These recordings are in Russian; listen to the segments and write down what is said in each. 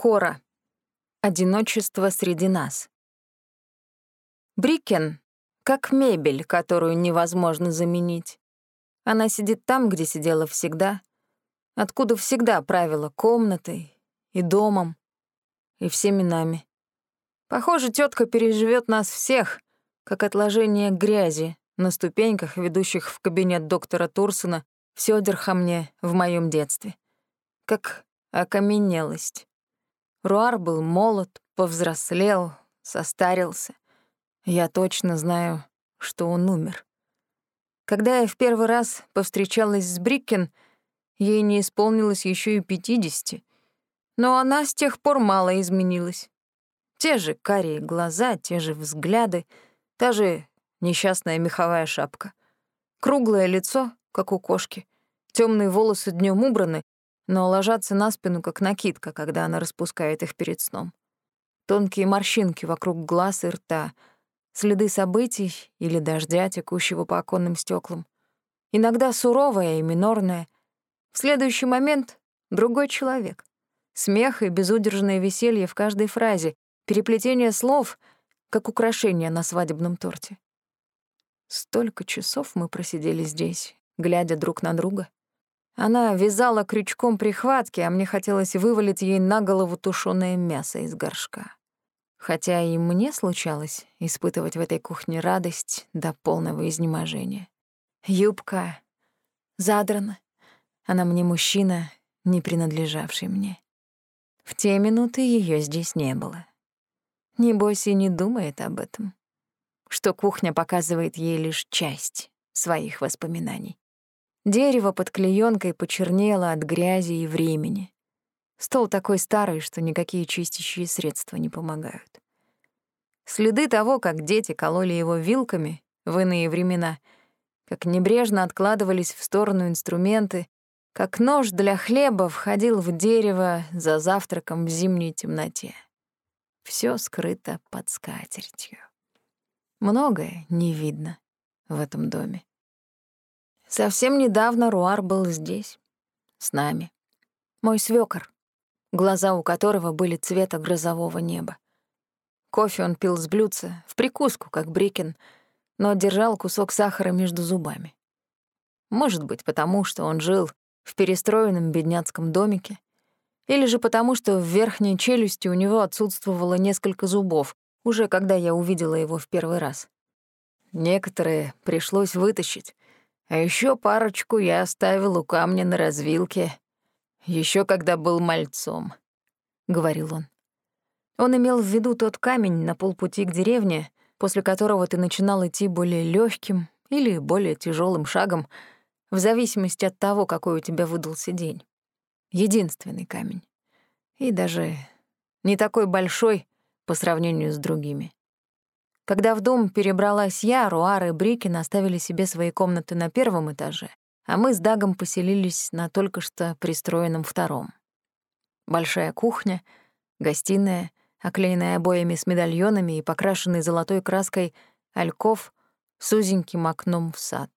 Кора. Одиночество среди нас. Брикен — как мебель, которую невозможно заменить. Она сидит там, где сидела всегда, откуда всегда правила комнатой и домом, и всеми нами. Похоже, тетка переживет нас всех, как отложение грязи на ступеньках, ведущих в кабинет доктора Турсона в Сёдерхамне в моем детстве. Как окаменелость. Руар был молод, повзрослел, состарился. Я точно знаю, что он умер. Когда я в первый раз повстречалась с Бриккен, ей не исполнилось еще и пятидесяти. Но она с тех пор мало изменилась. Те же карие глаза, те же взгляды, та же несчастная меховая шапка. Круглое лицо, как у кошки. Темные волосы днем убраны, но ложатся на спину, как накидка, когда она распускает их перед сном. Тонкие морщинки вокруг глаз и рта, следы событий или дождя, текущего по оконным стеклам. Иногда суровая и минорная. В следующий момент — другой человек. Смех и безудержное веселье в каждой фразе, переплетение слов, как украшение на свадебном торте. Столько часов мы просидели здесь, глядя друг на друга. Она вязала крючком прихватки, а мне хотелось вывалить ей на голову тушёное мясо из горшка. Хотя и мне случалось испытывать в этой кухне радость до полного изнеможения. Юбка задрана. Она мне мужчина, не принадлежавший мне. В те минуты её здесь не было. Небось и не думает об этом что кухня показывает ей лишь часть своих воспоминаний. Дерево под клеёнкой почернело от грязи и времени. Стол такой старый, что никакие чистящие средства не помогают. Следы того, как дети кололи его вилками в иные времена, как небрежно откладывались в сторону инструменты, как нож для хлеба входил в дерево за завтраком в зимней темноте. Всё скрыто под скатертью. Многое не видно в этом доме. Совсем недавно Руар был здесь, с нами. Мой свёкор, глаза у которого были цвета грозового неба. Кофе он пил с блюдца, в прикуску, как Брикин, но держал кусок сахара между зубами. Может быть, потому что он жил в перестроенном бедняцком домике, или же потому, что в верхней челюсти у него отсутствовало несколько зубов, уже когда я увидела его в первый раз. Некоторые пришлось вытащить, а еще парочку я оставил у камня на развилке, еще когда был мальцом, — говорил он. Он имел в виду тот камень на полпути к деревне, после которого ты начинал идти более легким или более тяжелым шагом, в зависимости от того, какой у тебя выдался день. Единственный камень. И даже не такой большой, по сравнению с другими. Когда в дом перебралась я, Руар и Брикин оставили себе свои комнаты на первом этаже, а мы с Дагом поселились на только что пристроенном втором. Большая кухня, гостиная, оклеенная обоями с медальонами и покрашенный золотой краской альков с узеньким окном в сад.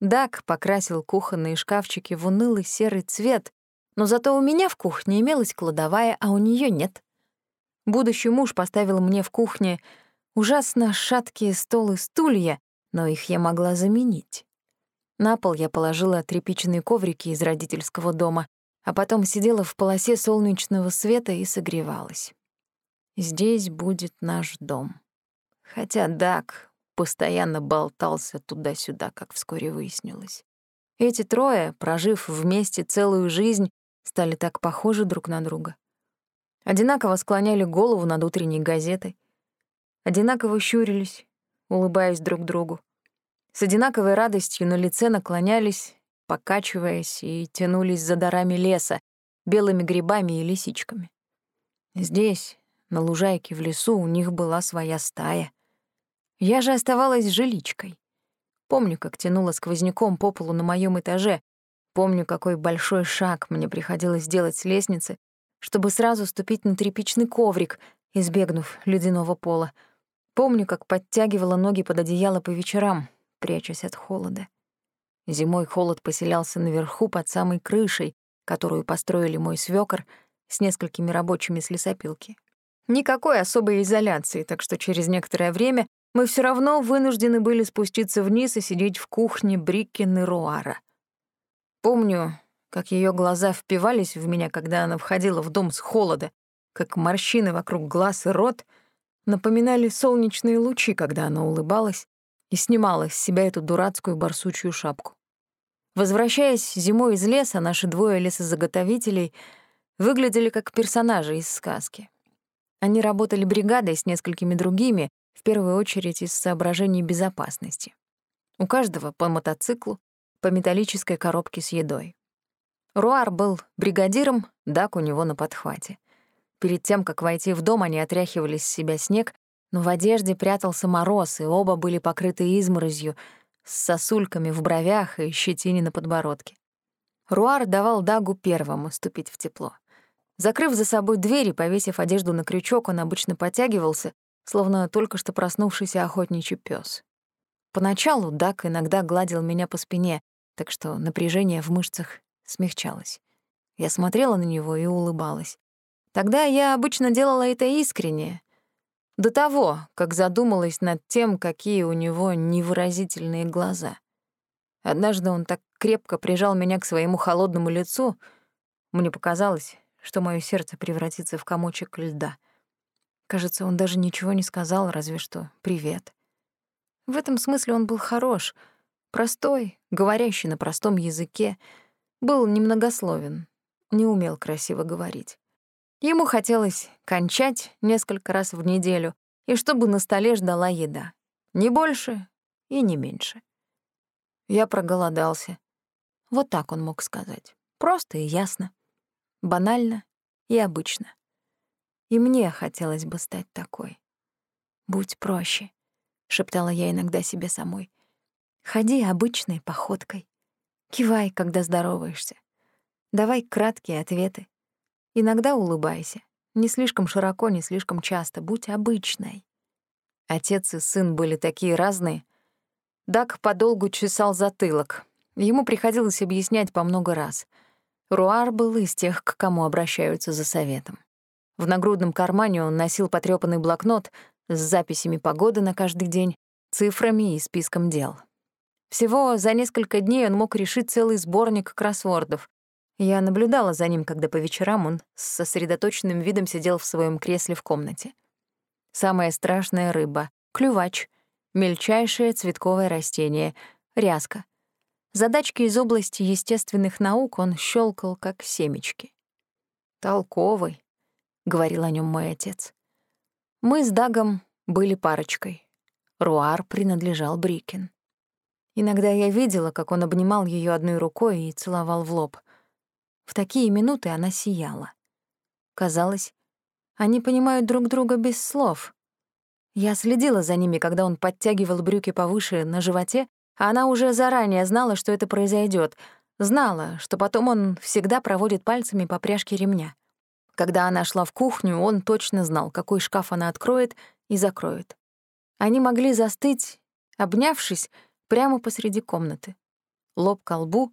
Даг покрасил кухонные шкафчики в унылый серый цвет, но зато у меня в кухне имелась кладовая, а у нее нет. Будущий муж поставил мне в кухне ужасно шаткие стол и стулья, но их я могла заменить. На пол я положила тряпичные коврики из родительского дома, а потом сидела в полосе солнечного света и согревалась. Здесь будет наш дом. Хотя Дак постоянно болтался туда-сюда, как вскоре выяснилось. Эти трое, прожив вместе целую жизнь, стали так похожи друг на друга. Одинаково склоняли голову над утренней газетой. Одинаково щурились, улыбаясь друг другу. С одинаковой радостью на лице наклонялись, покачиваясь и тянулись за дарами леса, белыми грибами и лисичками. Здесь, на лужайке в лесу, у них была своя стая. Я же оставалась жиличкой. Помню, как тянула сквозняком по полу на моем этаже, помню, какой большой шаг мне приходилось делать с лестницы, чтобы сразу ступить на тряпичный коврик, избегнув ледяного пола. Помню, как подтягивала ноги под одеяло по вечерам, прячась от холода. Зимой холод поселялся наверху под самой крышей, которую построили мой свёкор, с несколькими рабочими с лесопилки. Никакой особой изоляции, так что через некоторое время мы все равно вынуждены были спуститься вниз и сидеть в кухне Бриккен и Руара. Помню, как ее глаза впивались в меня, когда она входила в дом с холода, как морщины вокруг глаз и рот напоминали солнечные лучи, когда она улыбалась и снимала с себя эту дурацкую барсучью шапку. Возвращаясь зимой из леса, наши двое лесозаготовителей выглядели как персонажи из сказки. Они работали бригадой с несколькими другими, в первую очередь из соображений безопасности. У каждого по мотоциклу, по металлической коробке с едой. Руар был бригадиром, Дак у него на подхвате. Перед тем, как войти в дом, они отряхивали с себя снег, но в одежде прятался мороз, и оба были покрыты изморозью, с сосульками в бровях и щетине на подбородке. Руар давал Дагу первому ступить в тепло. Закрыв за собой дверь и повесив одежду на крючок, он обычно потягивался, словно только что проснувшийся охотничий пес. Поначалу Даг иногда гладил меня по спине, так что напряжение в мышцах смягчалось. Я смотрела на него и улыбалась. Тогда я обычно делала это искренне, до того, как задумалась над тем, какие у него невыразительные глаза. Однажды он так крепко прижал меня к своему холодному лицу, мне показалось, что мое сердце превратится в комочек льда. Кажется, он даже ничего не сказал, разве что «привет». В этом смысле он был хорош, простой, говорящий на простом языке, был немногословен, не умел красиво говорить. Ему хотелось кончать несколько раз в неделю, и чтобы на столе ждала еда. Не больше и не меньше. Я проголодался. Вот так он мог сказать. Просто и ясно. Банально и обычно. И мне хотелось бы стать такой. «Будь проще», — шептала я иногда себе самой. «Ходи обычной походкой. Кивай, когда здороваешься. Давай краткие ответы. Иногда улыбайся. Не слишком широко, не слишком часто. Будь обычной. Отец и сын были такие разные. Дак подолгу чесал затылок. Ему приходилось объяснять по много раз. Руар был из тех, к кому обращаются за советом. В нагрудном кармане он носил потрёпанный блокнот с записями погоды на каждый день, цифрами и списком дел. Всего за несколько дней он мог решить целый сборник кроссвордов, я наблюдала за ним, когда по вечерам он с сосредоточенным видом сидел в своем кресле в комнате. Самая страшная рыба — клювач, мельчайшее цветковое растение — ряска. Задачки из области естественных наук он щелкал как семечки. «Толковый», — говорил о нем мой отец. Мы с Дагом были парочкой. Руар принадлежал Брикин. Иногда я видела, как он обнимал ее одной рукой и целовал в лоб — в такие минуты она сияла. Казалось, они понимают друг друга без слов. Я следила за ними, когда он подтягивал брюки повыше на животе, а она уже заранее знала, что это произойдет, знала, что потом он всегда проводит пальцами по пряжке ремня. Когда она шла в кухню, он точно знал, какой шкаф она откроет и закроет. Они могли застыть, обнявшись, прямо посреди комнаты. Лоб к лбу,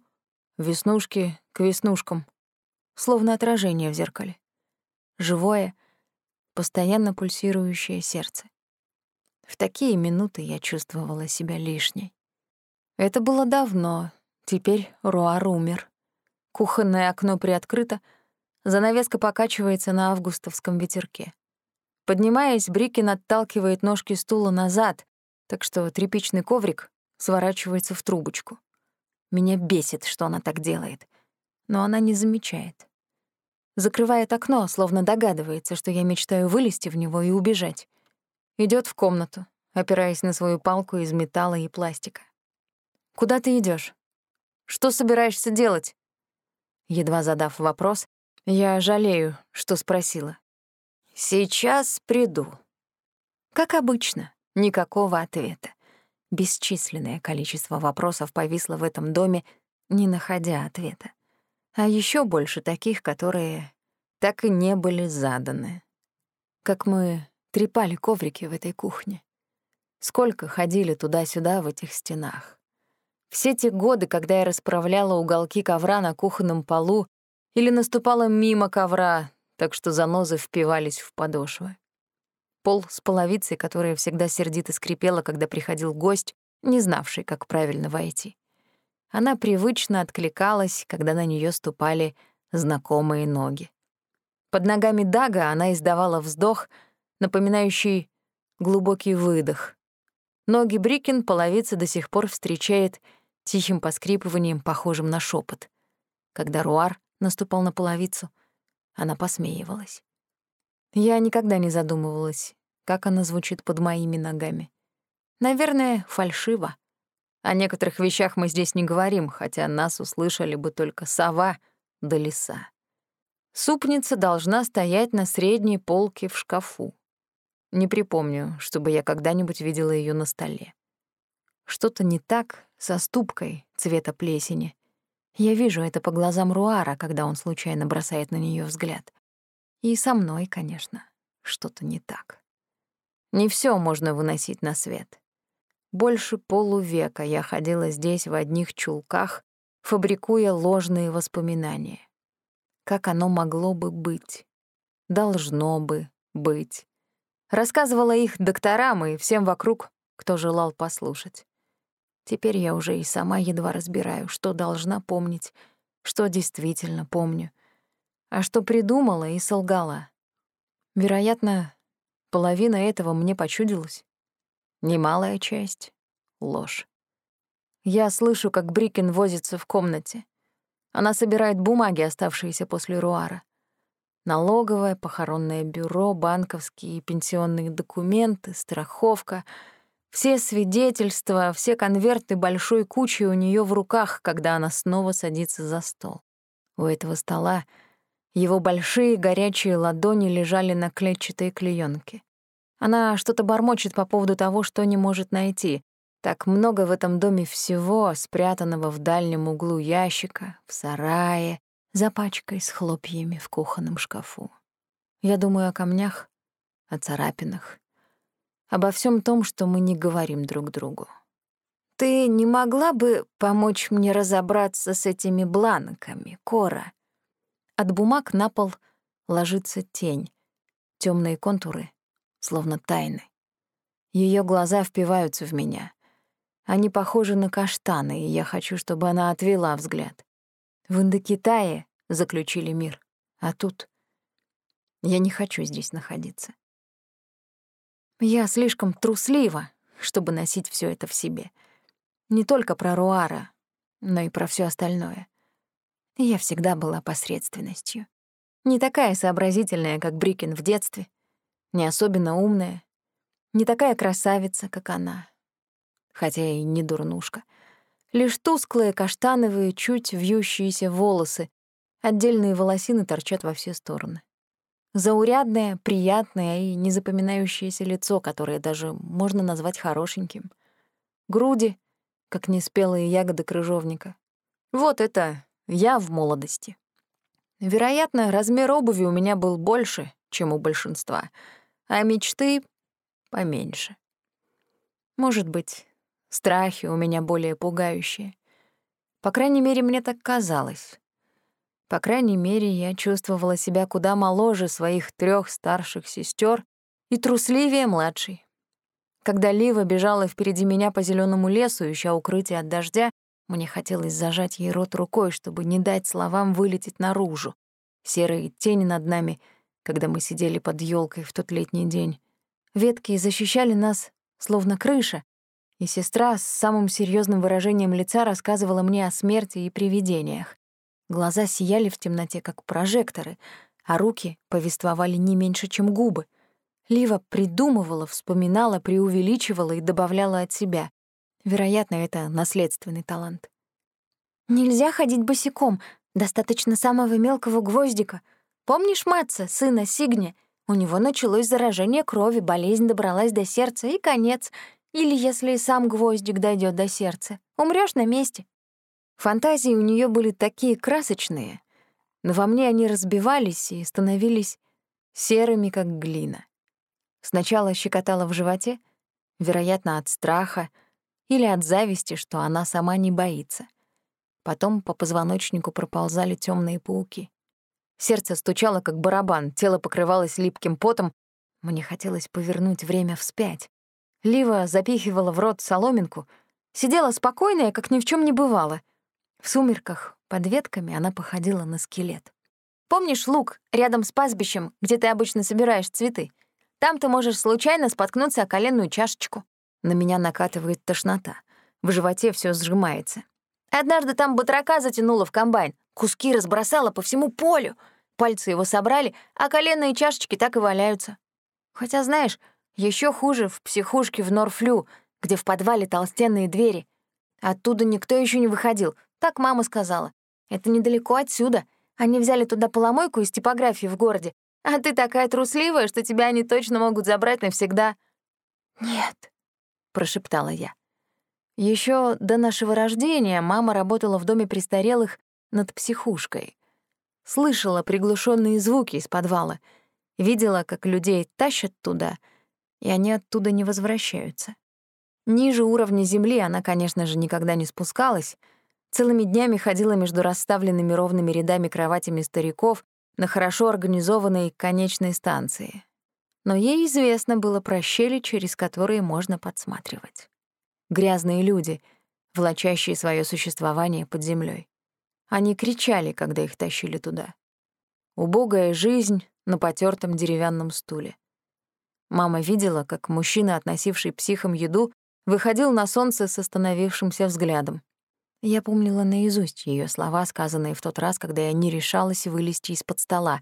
веснушки к веснушкам, словно отражение в зеркале. Живое, постоянно пульсирующее сердце. В такие минуты я чувствовала себя лишней. Это было давно, теперь Руар умер. Кухонное окно приоткрыто, занавеска покачивается на августовском ветерке. Поднимаясь, Брикин отталкивает ножки стула назад, так что тряпичный коврик сворачивается в трубочку. Меня бесит, что она так делает. Но она не замечает. Закрывает окно, словно догадывается, что я мечтаю вылезти в него и убежать. Идёт в комнату, опираясь на свою палку из металла и пластика. «Куда ты идёшь? Что собираешься делать?» Едва задав вопрос, я жалею, что спросила. «Сейчас приду». Как обычно, никакого ответа. Бесчисленное количество вопросов повисло в этом доме, не находя ответа. А еще больше таких, которые так и не были заданы. Как мы трепали коврики в этой кухне. Сколько ходили туда-сюда в этих стенах. Все те годы, когда я расправляла уголки ковра на кухонном полу или наступала мимо ковра, так что занозы впивались в подошвы. Пол с половицей, которая всегда сердито скрипела, когда приходил гость, не знавший, как правильно войти. Она привычно откликалась, когда на нее ступали знакомые ноги. Под ногами Дага она издавала вздох, напоминающий глубокий выдох. Ноги Брикин половица до сих пор встречает тихим поскрипыванием, похожим на шепот. Когда Руар наступал на половицу, она посмеивалась. Я никогда не задумывалась, как она звучит под моими ногами. Наверное, фальшиво. О некоторых вещах мы здесь не говорим, хотя нас услышали бы только сова да лиса. Супница должна стоять на средней полке в шкафу. Не припомню, чтобы я когда-нибудь видела ее на столе. Что-то не так со ступкой цвета плесени. Я вижу это по глазам Руара, когда он случайно бросает на нее взгляд. И со мной, конечно, что-то не так. Не все можно выносить на свет. Больше полувека я ходила здесь в одних чулках, фабрикуя ложные воспоминания. Как оно могло бы быть? Должно бы быть. Рассказывала их докторам и всем вокруг, кто желал послушать. Теперь я уже и сама едва разбираю, что должна помнить, что действительно помню, а что придумала и солгала. Вероятно, половина этого мне почудилась. Немалая часть — ложь. Я слышу, как Брикин возится в комнате. Она собирает бумаги, оставшиеся после Руара. Налоговое, похоронное бюро, банковские и пенсионные документы, страховка — все свидетельства, все конверты большой кучей у нее в руках, когда она снова садится за стол. У этого стола его большие горячие ладони лежали на клетчатой клеёнке. Она что-то бормочет по поводу того, что не может найти. Так много в этом доме всего, спрятанного в дальнем углу ящика, в сарае, за пачкой с хлопьями в кухонном шкафу. Я думаю о камнях, о царапинах, обо всем том, что мы не говорим друг другу. «Ты не могла бы помочь мне разобраться с этими бланками, Кора?» От бумаг на пол ложится тень, темные контуры, словно тайны. Ее глаза впиваются в меня. Они похожи на каштаны, и я хочу, чтобы она отвела взгляд. В Индокитае заключили мир, а тут я не хочу здесь находиться. Я слишком труслива, чтобы носить все это в себе. Не только про Руара, но и про все остальное. Я всегда была посредственностью. Не такая сообразительная, как Брикин в детстве, не особенно умная, не такая красавица, как она, хотя и не дурнушка. Лишь тусклые каштановые, чуть вьющиеся волосы, отдельные волосины торчат во все стороны. Заурядное, приятное и незапоминающееся лицо, которое даже можно назвать хорошеньким. Груди, как неспелые ягоды крыжовника. Вот это я в молодости. Вероятно, размер обуви у меня был больше, чем у большинства, а мечты — поменьше. Может быть, страхи у меня более пугающие. По крайней мере, мне так казалось. По крайней мере, я чувствовала себя куда моложе своих трех старших сестер и трусливее младшей. Когда Лива бежала впереди меня по зеленому лесу, ища укрытие от дождя, мне хотелось зажать ей рот рукой, чтобы не дать словам вылететь наружу. Серые тени над нами, когда мы сидели под елкой в тот летний день. Ветки защищали нас, словно крыша, и сестра с самым серьезным выражением лица рассказывала мне о смерти и привидениях. Глаза сияли в темноте, как прожекторы, а руки повествовали не меньше, чем губы. Лива придумывала, вспоминала, преувеличивала и добавляла от себя. Вероятно, это наследственный талант. «Нельзя ходить босиком, достаточно самого мелкого гвоздика. Помнишь Матца, сына Сигни? У него началось заражение крови, болезнь добралась до сердца и конец. Или если сам гвоздик дойдет до сердца, умрешь на месте. Фантазии у нее были такие красочные, но во мне они разбивались и становились серыми, как глина. Сначала щекотала в животе, вероятно, от страха или от зависти, что она сама не боится. Потом по позвоночнику проползали темные пауки. Сердце стучало, как барабан, тело покрывалось липким потом. Мне хотелось повернуть время вспять. Лива запихивала в рот соломинку, сидела спокойная, как ни в чем не бывало. В сумерках под ветками она походила на скелет. «Помнишь луг рядом с пастбищем, где ты обычно собираешь цветы? Там ты можешь случайно споткнуться о коленную чашечку». На меня накатывает тошнота. В животе все сжимается. Однажды там батрака затянуло в комбайн, куски разбросала по всему полю. Пальцы его собрали, а коленные чашечки так и валяются. Хотя, знаешь, еще хуже в психушке в Норфлю, где в подвале толстенные двери. Оттуда никто еще не выходил, так мама сказала. Это недалеко отсюда. Они взяли туда поломойку из типографии в городе. А ты такая трусливая, что тебя они точно могут забрать навсегда. «Нет», — прошептала я. Еще до нашего рождения мама работала в доме престарелых над психушкой. Слышала приглушенные звуки из подвала, видела, как людей тащат туда, и они оттуда не возвращаются. Ниже уровня земли она, конечно же, никогда не спускалась, целыми днями ходила между расставленными ровными рядами кроватями стариков на хорошо организованной конечной станции. Но ей известно было про щели, через которые можно подсматривать грязные люди, влачащие свое существование под землей. Они кричали, когда их тащили туда. Убогая жизнь на потертом деревянном стуле. Мама видела, как мужчина, относивший психам еду, выходил на солнце с остановившимся взглядом. Я помнила наизусть ее слова, сказанные в тот раз, когда я не решалась вылезти из-под стола.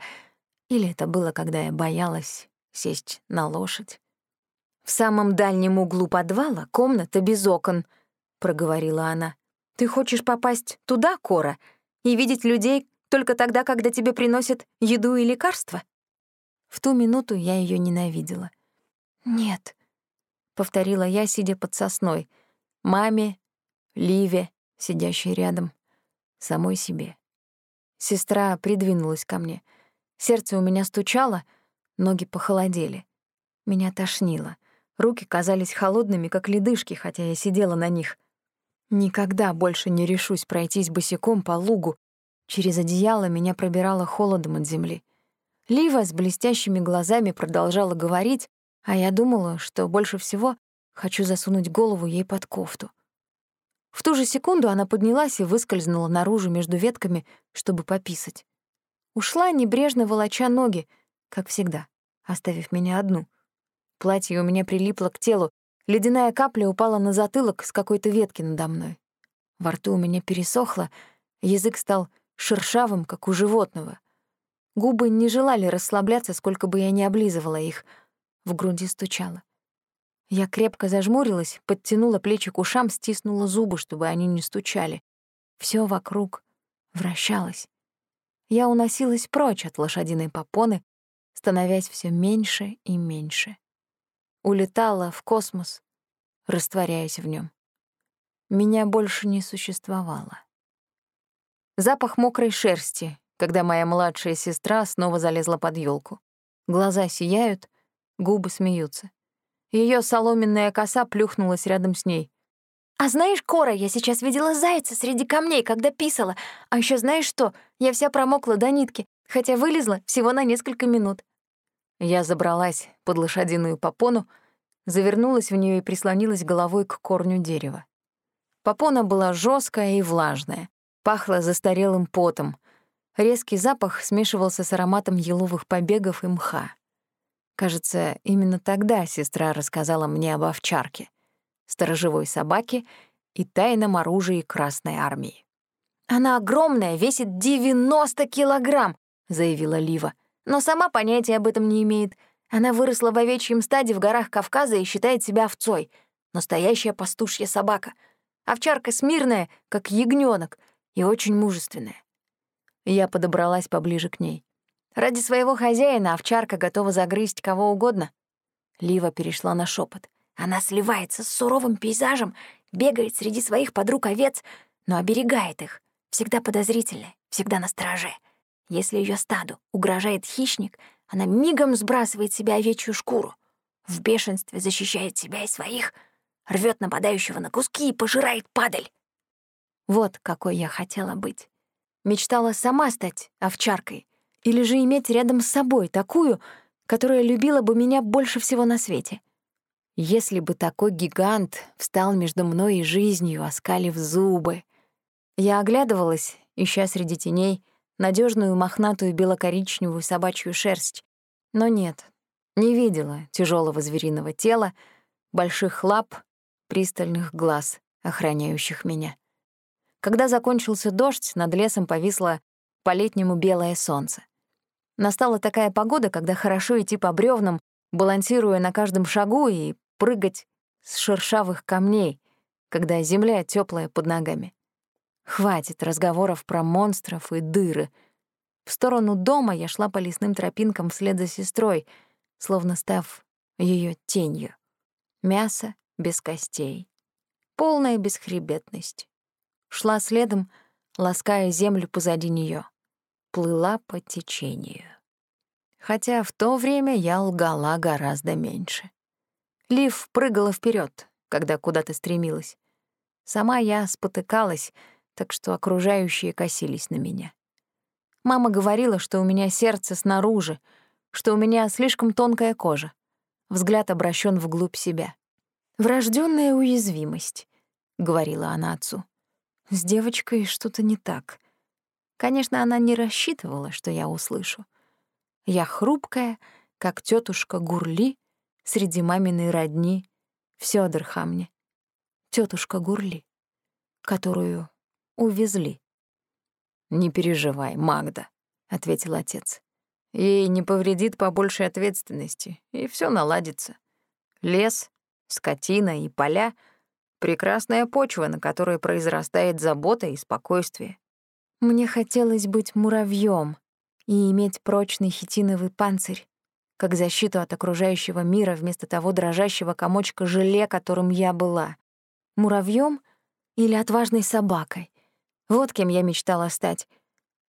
Или это было, когда я боялась сесть на лошадь. «В самом дальнем углу подвала комната без окон», — проговорила она. «Ты хочешь попасть туда, Кора, и видеть людей только тогда, когда тебе приносят еду и лекарства?» В ту минуту я ее ненавидела. «Нет», — повторила я, сидя под сосной, маме, Ливе, сидящей рядом, самой себе. Сестра придвинулась ко мне. Сердце у меня стучало, ноги похолодели. Меня тошнило — Руки казались холодными, как ледышки, хотя я сидела на них. Никогда больше не решусь пройтись босиком по лугу. Через одеяло меня пробирало холодом от земли. Лива с блестящими глазами продолжала говорить, а я думала, что больше всего хочу засунуть голову ей под кофту. В ту же секунду она поднялась и выскользнула наружу между ветками, чтобы пописать. Ушла, небрежно волоча ноги, как всегда, оставив меня одну — Платье у меня прилипло к телу, ледяная капля упала на затылок с какой-то ветки надо мной. Во рту у меня пересохло, язык стал шершавым, как у животного. Губы не желали расслабляться, сколько бы я ни облизывала их. В груди стучало. Я крепко зажмурилась, подтянула плечи к ушам, стиснула зубы, чтобы они не стучали. Все вокруг вращалось. Я уносилась прочь от лошадиной попоны, становясь все меньше и меньше улетала в космос, растворяясь в нем. Меня больше не существовало. Запах мокрой шерсти, когда моя младшая сестра снова залезла под елку. Глаза сияют, губы смеются. Ее соломенная коса плюхнулась рядом с ней. «А знаешь, Кора, я сейчас видела зайца среди камней, когда писала. А еще знаешь что? Я вся промокла до нитки, хотя вылезла всего на несколько минут. Я забралась под лошадиную попону, завернулась в нее и прислонилась головой к корню дерева. Попона была жесткая и влажная, пахла застарелым потом. Резкий запах смешивался с ароматом еловых побегов и мха. Кажется, именно тогда сестра рассказала мне об овчарке, сторожевой собаке и тайном оружии Красной Армии. «Она огромная, весит 90 килограмм», — заявила Лива но сама понятия об этом не имеет. Она выросла в овечьем стаде в горах Кавказа и считает себя овцой. Настоящая пастушья собака. Овчарка смирная, как ягнёнок, и очень мужественная. Я подобралась поближе к ней. Ради своего хозяина овчарка готова загрызть кого угодно. Лива перешла на шепот. Она сливается с суровым пейзажем, бегает среди своих подруг овец, но оберегает их. Всегда подозрительная, всегда на страже. Если ее стаду угрожает хищник, она мигом сбрасывает себе овечью шкуру, в бешенстве защищает себя и своих, рвет нападающего на куски и пожирает падаль. Вот какой я хотела быть. Мечтала сама стать овчаркой, Или же иметь рядом с собой такую, которая любила бы меня больше всего на свете? Если бы такой гигант встал между мной и жизнью, оскалив зубы. Я оглядывалась, ища среди теней надежную мохнатую белокоричневую собачью шерсть. Но нет, не видела тяжелого звериного тела, больших лап, пристальных глаз, охраняющих меня. Когда закончился дождь, над лесом повисло по-летнему белое солнце. Настала такая погода, когда хорошо идти по бревнам, балансируя на каждом шагу и прыгать с шершавых камней, когда земля теплая под ногами. Хватит разговоров про монстров и дыры. В сторону дома я шла по лесным тропинкам вслед за сестрой, словно став ее тенью. Мясо без костей. Полная бесхребетность. Шла следом, лаская землю позади нее. Плыла по течению. Хотя в то время я лгала гораздо меньше. Лив прыгала вперед, когда куда-то стремилась. Сама я спотыкалась, так что окружающие косились на меня. Мама говорила, что у меня сердце снаружи, что у меня слишком тонкая кожа. Взгляд обращен вглубь себя. Врожденная уязвимость», — говорила она отцу. «С девочкой что-то не так». Конечно, она не рассчитывала, что я услышу. Я хрупкая, как тетушка Гурли, среди маминой родни в Сёдерхамне. Тетушка Гурли, которую увезли. «Не переживай, Магда», — ответил отец. «Ей не повредит побольше ответственности, и все наладится. Лес, скотина и поля — прекрасная почва, на которой произрастает забота и спокойствие. Мне хотелось быть муравьем и иметь прочный хитиновый панцирь, как защиту от окружающего мира вместо того дрожащего комочка желе, которым я была. Муравьем или отважной собакой. Вот кем я мечтала стать.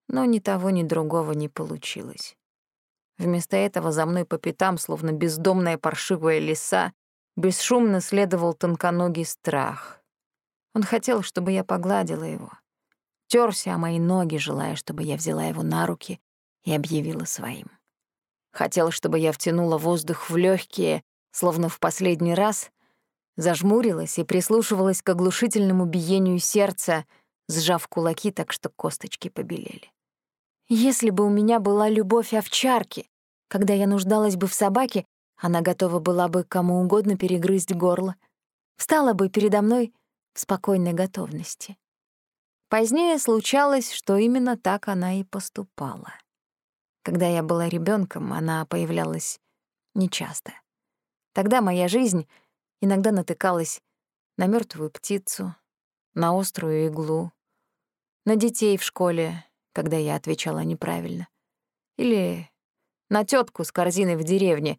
Но ни того, ни другого не получилось. Вместо этого за мной по пятам, словно бездомная паршивая лиса, бесшумно следовал тонконогий страх. Он хотел, чтобы я погладила его. Тёрся о мои ноги, желая, чтобы я взяла его на руки и объявила своим. Хотел, чтобы я втянула воздух в легкие, словно в последний раз, зажмурилась и прислушивалась к оглушительному биению сердца, сжав кулаки так, что косточки побелели. Если бы у меня была любовь овчарки, когда я нуждалась бы в собаке, она готова была бы кому угодно перегрызть горло, встала бы передо мной в спокойной готовности. Позднее случалось, что именно так она и поступала. Когда я была ребенком, она появлялась нечасто. Тогда моя жизнь иногда натыкалась на мертвую птицу, на острую иглу, на детей в школе, когда я отвечала неправильно, или на тетку с корзиной в деревне,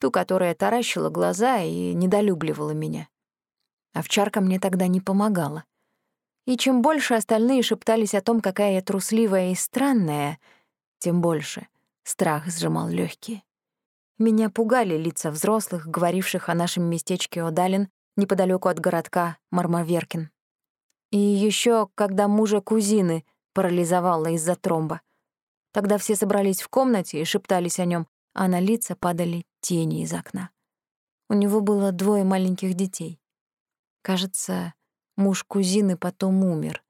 ту, которая таращила глаза и недолюбливала меня. Овчарка мне тогда не помогала. И чем больше остальные шептались о том, какая я трусливая и странная — тем больше страх сжимал легкие. Меня пугали лица взрослых, говоривших о нашем местечке Одалин неподалеку от городка Мармаверкин. И еще, когда мужа кузины парализовала из-за тромба. Тогда все собрались в комнате и шептались о нем, а на лица падали тени из окна. У него было двое маленьких детей. Кажется, муж кузины потом умер.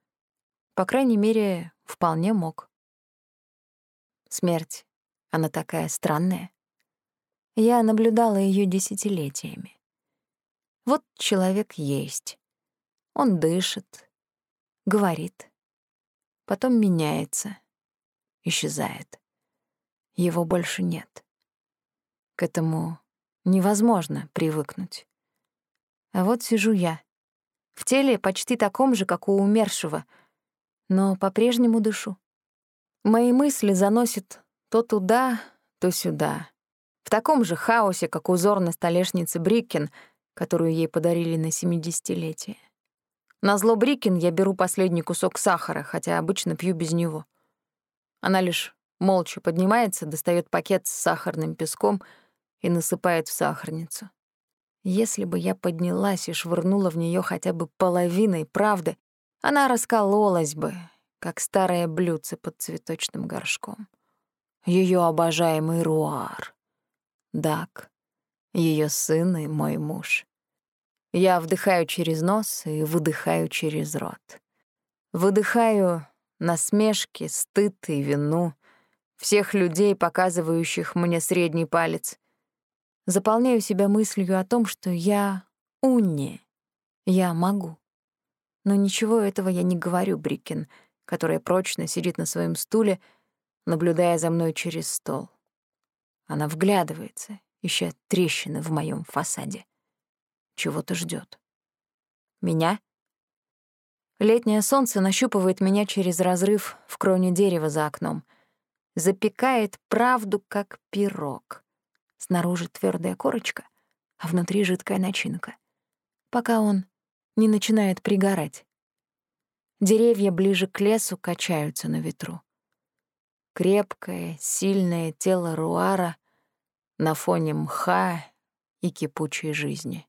По крайней мере, вполне мог. Смерть, она такая странная. Я наблюдала ее десятилетиями. Вот человек есть. Он дышит, говорит, потом меняется, исчезает. Его больше нет. К этому невозможно привыкнуть. А вот сижу я, в теле почти таком же, как у умершего, но по-прежнему дышу. Мои мысли заносят то туда, то сюда. В таком же хаосе, как узор на столешнице Бриккен, которую ей подарили на семидесятилетие. На зло Бриккен я беру последний кусок сахара, хотя обычно пью без него. Она лишь молча поднимается, достает пакет с сахарным песком и насыпает в сахарницу. Если бы я поднялась и швырнула в нее хотя бы половиной правды, она раскололась бы, как старое блюдце под цветочным горшком. ее обожаемый Руар. Дак, ее сын и мой муж. Я вдыхаю через нос и выдыхаю через рот. Выдыхаю насмешки, стыд и вину всех людей, показывающих мне средний палец. Заполняю себя мыслью о том, что я Унни, я могу. Но ничего этого я не говорю Брикин, которая прочно сидит на своем стуле, наблюдая за мной через стол. Она вглядывается, ища трещины в моем фасаде. Чего-то ждет. Меня? Летнее солнце нащупывает меня через разрыв в кроне дерева за окном. Запекает правду, как пирог. Снаружи твердая корочка, а внутри жидкая начинка. Пока он не начинает пригорать. Деревья ближе к лесу качаются на ветру. Крепкое, сильное тело Руара на фоне мха и кипучей жизни.